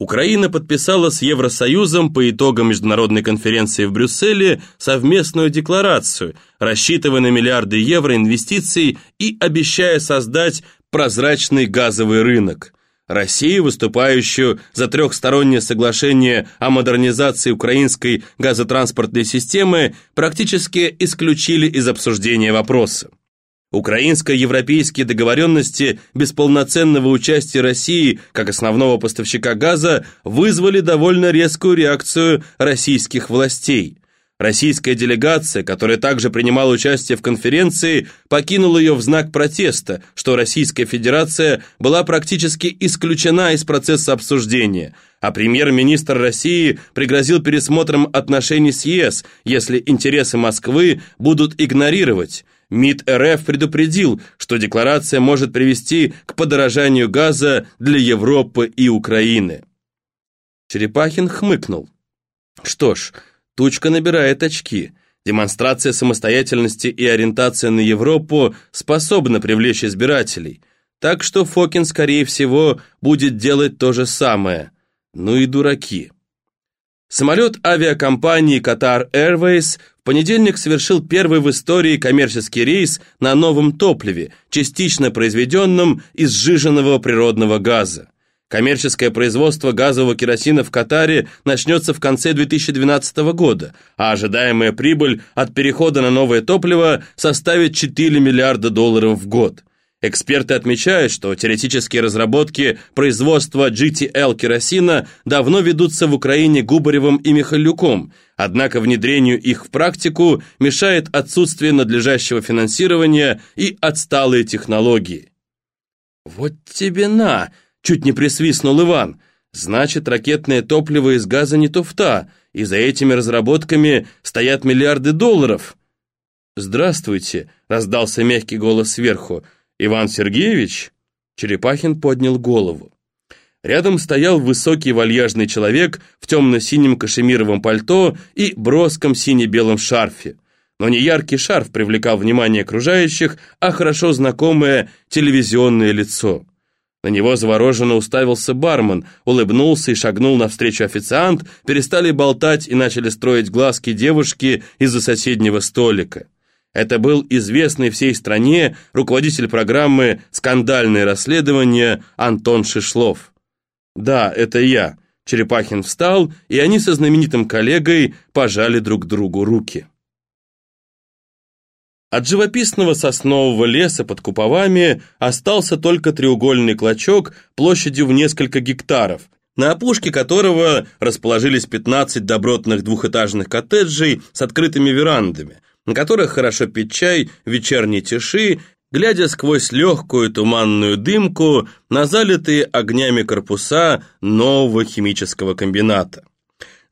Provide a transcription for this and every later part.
Украина подписала с Евросоюзом по итогам международной конференции в Брюсселе совместную декларацию, рассчитывая на миллиарды евро инвестиций и обещая создать прозрачный газовый рынок. Россию, выступающую за трехстороннее соглашение о модернизации украинской газотранспортной системы, практически исключили из обсуждения вопроса. Украинско-европейские договоренности без полноценного участия России как основного поставщика газа вызвали довольно резкую реакцию российских властей. Российская делегация, которая также принимала участие в конференции, покинула ее в знак протеста, что Российская Федерация была практически исключена из процесса обсуждения, а премьер-министр России пригрозил пересмотром отношений с ЕС, если интересы Москвы будут игнорировать. МИД РФ предупредил, что декларация может привести к подорожанию газа для Европы и Украины. Черепахин хмыкнул. Что ж, тучка набирает очки. Демонстрация самостоятельности и ориентация на Европу способна привлечь избирателей. Так что Фокин, скорее всего, будет делать то же самое. Ну и дураки. Самолет авиакомпании Qatar Airways в понедельник совершил первый в истории коммерческий рейс на новом топливе, частично произведенном из сжиженного природного газа. Коммерческое производство газового керосина в Катаре начнется в конце 2012 года, а ожидаемая прибыль от перехода на новое топливо составит 4 миллиарда долларов в год – Эксперты отмечают, что теоретические разработки производства GTL керосина давно ведутся в Украине Губаревым и Михалюком, однако внедрению их в практику мешает отсутствие надлежащего финансирования и отсталые технологии. «Вот тебе на!» – чуть не присвистнул Иван. «Значит, ракетное топливо из газа не туфта, и за этими разработками стоят миллиарды долларов». «Здравствуйте», – раздался мягкий голос сверху. «Иван Сергеевич?» Черепахин поднял голову. Рядом стоял высокий вальяжный человек в темно-синем кашемировом пальто и броском сине-белом шарфе. Но не яркий шарф привлекал внимание окружающих, а хорошо знакомое телевизионное лицо. На него завороженно уставился бармен, улыбнулся и шагнул навстречу официант, перестали болтать и начали строить глазки девушки из-за соседнего столика. Это был известный всей стране руководитель программы «Скандальное расследование» Антон Шишлов. «Да, это я». Черепахин встал, и они со знаменитым коллегой пожали друг другу руки. От живописного соснового леса под Куповами остался только треугольный клочок площадью в несколько гектаров, на опушке которого расположились 15 добротных двухэтажных коттеджей с открытыми верандами, на которых хорошо пить чай в вечерней тиши, глядя сквозь легкую туманную дымку на залитые огнями корпуса нового химического комбината.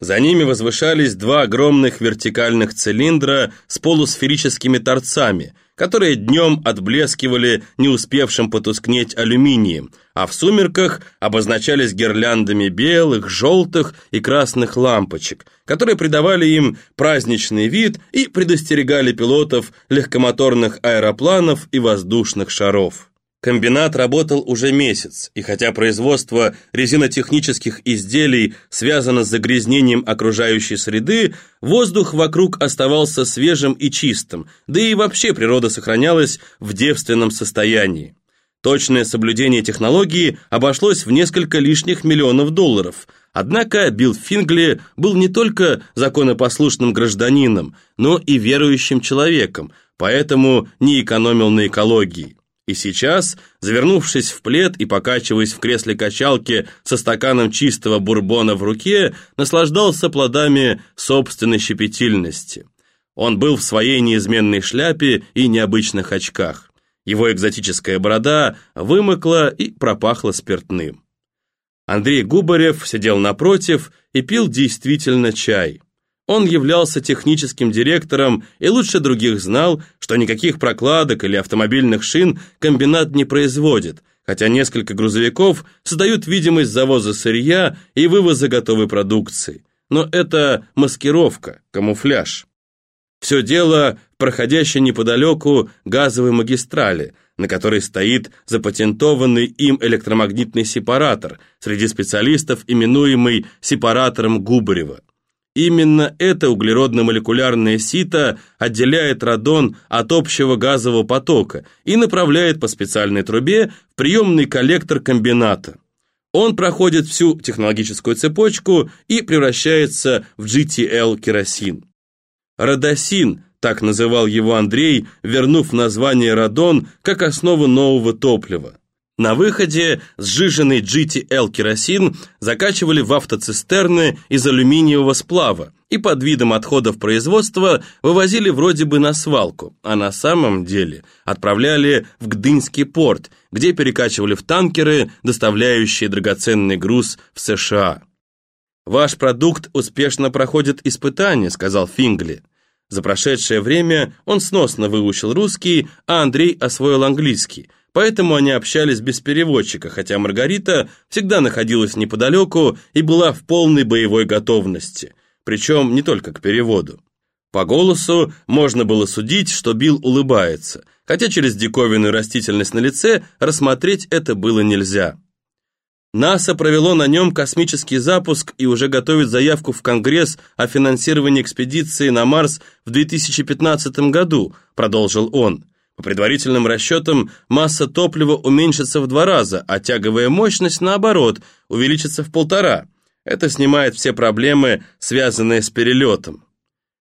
За ними возвышались два огромных вертикальных цилиндра с полусферическими торцами, которые днем отблескивали не успевшим потускнеть алюминием, а в сумерках обозначались гирляндами белых, желтых и красных лампочек, которые придавали им праздничный вид и предостерегали пилотов легкомоторных аэропланов и воздушных шаров. Комбинат работал уже месяц, и хотя производство резинотехнических изделий связано с загрязнением окружающей среды, воздух вокруг оставался свежим и чистым, да и вообще природа сохранялась в девственном состоянии. Точное соблюдение технологии обошлось в несколько лишних миллионов долларов, однако Билл Фингли был не только законопослушным гражданином, но и верующим человеком, поэтому не экономил на экологии. И сейчас, завернувшись в плед и покачиваясь в кресле качалки со стаканом чистого бурбона в руке, наслаждался плодами собственной щепетильности. Он был в своей неизменной шляпе и необычных очках. Его экзотическая борода вымокла и пропахла спиртным. Андрей Губарев сидел напротив и пил действительно чай. Он являлся техническим директором и лучше других знал, что никаких прокладок или автомобильных шин комбинат не производит, хотя несколько грузовиков создают видимость завоза сырья и вывоза готовой продукции. Но это маскировка, камуфляж. Все дело в проходящей неподалеку газовой магистрали, на которой стоит запатентованный им электромагнитный сепаратор, среди специалистов именуемый сепаратором Губарева. Именно это углеродно-молекулярное сито отделяет радон от общего газового потока и направляет по специальной трубе в приемный коллектор комбината. Он проходит всю технологическую цепочку и превращается в GTL-керосин. Родосин, так называл его Андрей, вернув название радон как основу нового топлива. На выходе сжиженный GTL-керосин закачивали в автоцистерны из алюминиевого сплава и под видом отходов производства вывозили вроде бы на свалку, а на самом деле отправляли в Гдынский порт, где перекачивали в танкеры, доставляющие драгоценный груз в США. «Ваш продукт успешно проходит испытания», — сказал Фингли. За прошедшее время он сносно выучил русский, а Андрей освоил английский — Поэтому они общались без переводчика, хотя Маргарита всегда находилась неподалеку и была в полной боевой готовности, причем не только к переводу. По голосу можно было судить, что Билл улыбается, хотя через диковинную растительность на лице рассмотреть это было нельзя. НАСА провело на нем космический запуск и уже готовит заявку в Конгресс о финансировании экспедиции на Марс в 2015 году, продолжил он. По предварительным расчетам, масса топлива уменьшится в два раза, а тяговая мощность, наоборот, увеличится в полтора. Это снимает все проблемы, связанные с перелетом.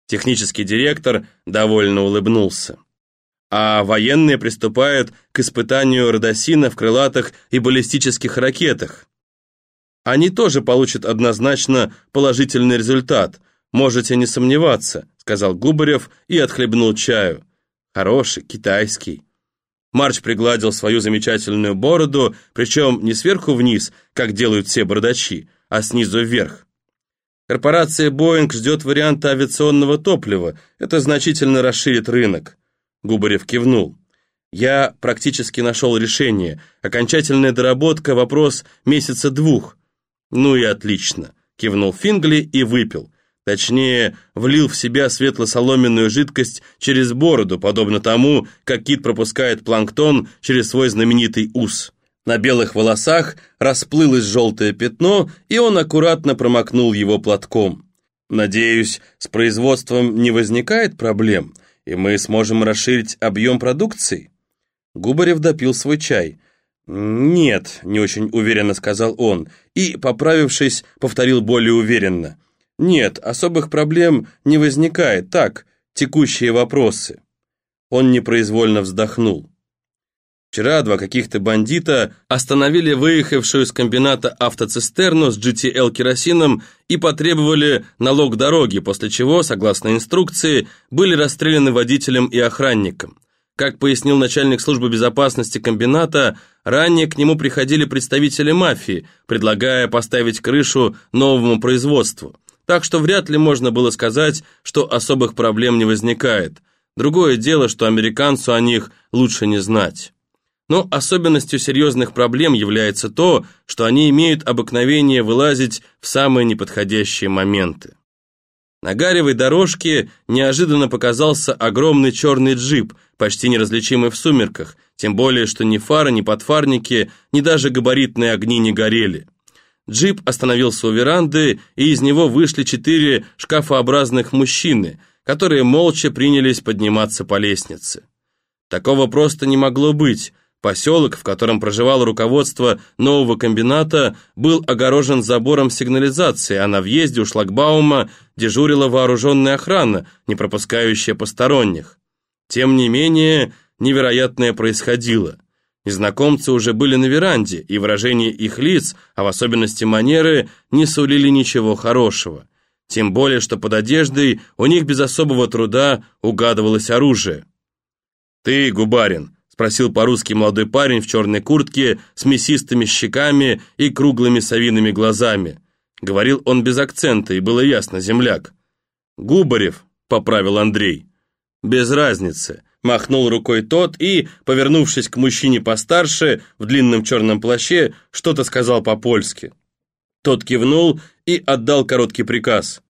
Технический директор довольно улыбнулся. А военные приступают к испытанию родосина в крылатых и баллистических ракетах. Они тоже получат однозначно положительный результат. Можете не сомневаться, сказал Губарев и отхлебнул чаю. Хороший, китайский. Марч пригладил свою замечательную бороду, причем не сверху вниз, как делают все бородачи, а снизу вверх. Корпорация Boeing ждет варианта авиационного топлива. Это значительно расширит рынок. Губарев кивнул. Я практически нашел решение. Окончательная доработка – вопрос месяца двух. Ну и отлично. Кивнул Фингли и выпил. Точнее, влил в себя светло-соломенную жидкость через бороду, подобно тому, как кит пропускает планктон через свой знаменитый ус. На белых волосах расплылось желтое пятно, и он аккуратно промокнул его платком. «Надеюсь, с производством не возникает проблем, и мы сможем расширить объем продукции?» Губарев допил свой чай. «Нет», — не очень уверенно сказал он, и, поправившись, повторил более уверенно. Нет, особых проблем не возникает, так, текущие вопросы. Он непроизвольно вздохнул. Вчера два каких-то бандита остановили выехавшую из комбината автоцистерну с GTL-керосином и потребовали налог дороги, после чего, согласно инструкции, были расстреляны водителем и охранником. Как пояснил начальник службы безопасности комбината, ранее к нему приходили представители мафии, предлагая поставить крышу новому производству так что вряд ли можно было сказать, что особых проблем не возникает. Другое дело, что американцу о них лучше не знать. Но особенностью серьезных проблем является то, что они имеют обыкновение вылазить в самые неподходящие моменты. На гаревой дорожке неожиданно показался огромный черный джип, почти неразличимый в сумерках, тем более, что ни фары, ни подфарники, ни даже габаритные огни не горели. Джип остановился у веранды, и из него вышли четыре шкафообразных мужчины, которые молча принялись подниматься по лестнице. Такого просто не могло быть. Поселок, в котором проживало руководство нового комбината, был огорожен забором сигнализации, а на въезде у шлагбаума дежурила вооруженная охрана, не пропускающая посторонних. Тем не менее, невероятное происходило – Незнакомцы уже были на веранде, и выражение их лиц, а в особенности манеры, не сулили ничего хорошего. Тем более, что под одеждой у них без особого труда угадывалось оружие. «Ты, Губарин?» — спросил по-русски молодой парень в черной куртке с мясистыми щеками и круглыми совиными глазами. Говорил он без акцента, и было ясно, земляк. «Губарев», — поправил Андрей. «Без разницы. Махнул рукой тот и, повернувшись к мужчине постарше, в длинном черном плаще, что-то сказал по-польски. Тот кивнул и отдал короткий приказ.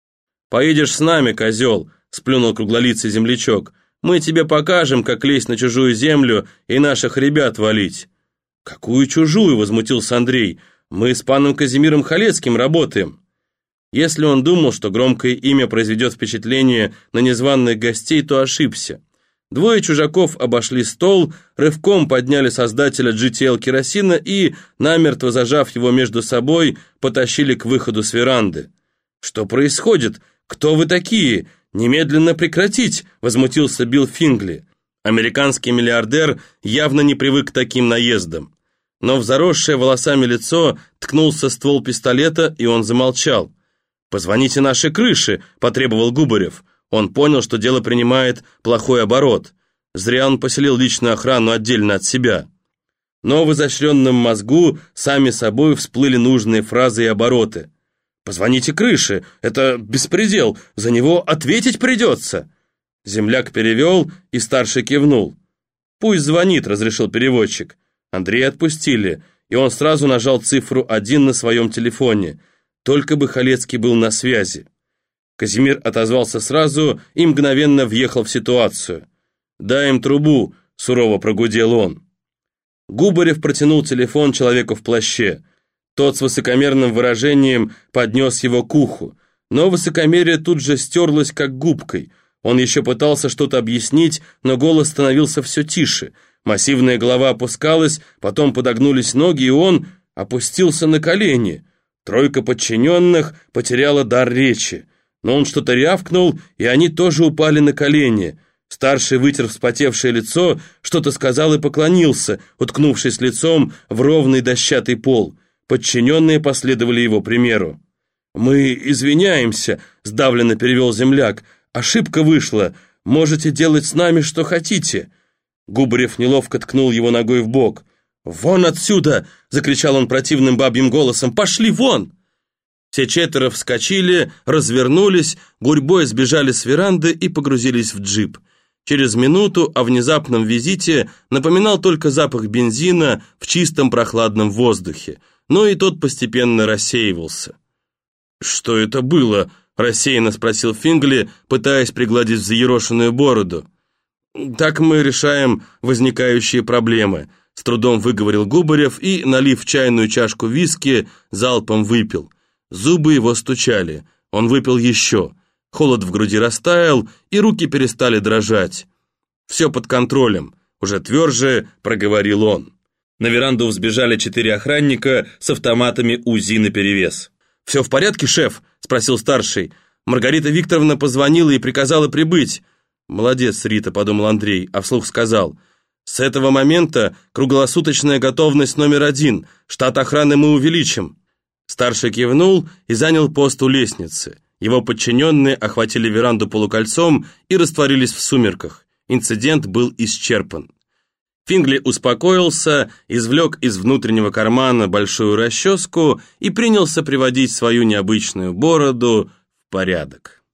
«Поедешь с нами, козел», — сплюнул круглолицый землячок. Мы тебе покажем, как лезть на чужую землю и наших ребят валить». «Какую чужую?» — возмутился Андрей. «Мы с паном Казимиром Халецким работаем». Если он думал, что громкое имя произведет впечатление на незваных гостей, то ошибся. Двое чужаков обошли стол, рывком подняли создателя GTL керосина и, намертво зажав его между собой, потащили к выходу с веранды. «Что происходит? Кто вы такие? Немедленно прекратить!» – возмутился Билл Фингли. Американский миллиардер явно не привык к таким наездам. Но в заросшее волосами лицо ткнулся ствол пистолета, и он замолчал. «Позвоните нашей крыше», – потребовал Губарев. Он понял, что дело принимает плохой оборот. Зря он поселил личную охрану отдельно от себя. Но в изощренном мозгу сами собой всплыли нужные фразы и обороты. «Позвоните крыше, это беспредел, за него ответить придется!» Земляк перевел, и старший кивнул. «Пусть звонит», — разрешил переводчик. Андрея отпустили, и он сразу нажал цифру один на своем телефоне. Только бы Халецкий был на связи. Казимир отозвался сразу и мгновенно въехал в ситуацию. «Дай им трубу», — сурово прогудел он. Губарев протянул телефон человеку в плаще. Тот с высокомерным выражением поднес его к уху. Но высокомерие тут же стерлось как губкой. Он еще пытался что-то объяснить, но голос становился все тише. Массивная голова опускалась, потом подогнулись ноги, и он опустился на колени. Тройка подчиненных потеряла дар речи но он что-то рявкнул, и они тоже упали на колени. Старший вытер вспотевшее лицо, что-то сказал и поклонился, уткнувшись лицом в ровный дощатый пол. Подчиненные последовали его примеру. «Мы извиняемся», — сдавленно перевел земляк. «Ошибка вышла. Можете делать с нами, что хотите». Губарев неловко ткнул его ногой в бок. «Вон отсюда!» — закричал он противным бабьим голосом. «Пошли вон!» Все четверо вскочили, развернулись, гурьбой сбежали с веранды и погрузились в джип. Через минуту о внезапном визите напоминал только запах бензина в чистом прохладном воздухе, но и тот постепенно рассеивался. «Что это было?» – рассеянно спросил Фингли, пытаясь пригладить взъерошенную бороду. «Так мы решаем возникающие проблемы», – с трудом выговорил Губарев и, налив чайную чашку виски, залпом выпил. Зубы его стучали. Он выпил еще. Холод в груди растаял, и руки перестали дрожать. «Все под контролем», — уже тверже проговорил он. На веранду взбежали четыре охранника с автоматами УЗИ наперевес. «Все в порядке, шеф?» — спросил старший. Маргарита Викторовна позвонила и приказала прибыть. «Молодец, Рита», — подумал Андрей, а вслух сказал. «С этого момента круглосуточная готовность номер один. Штат охраны мы увеличим». Старший кивнул и занял пост у лестницы. Его подчиненные охватили веранду полукольцом и растворились в сумерках. Инцидент был исчерпан. Фингли успокоился, извлек из внутреннего кармана большую расческу и принялся приводить свою необычную бороду в порядок.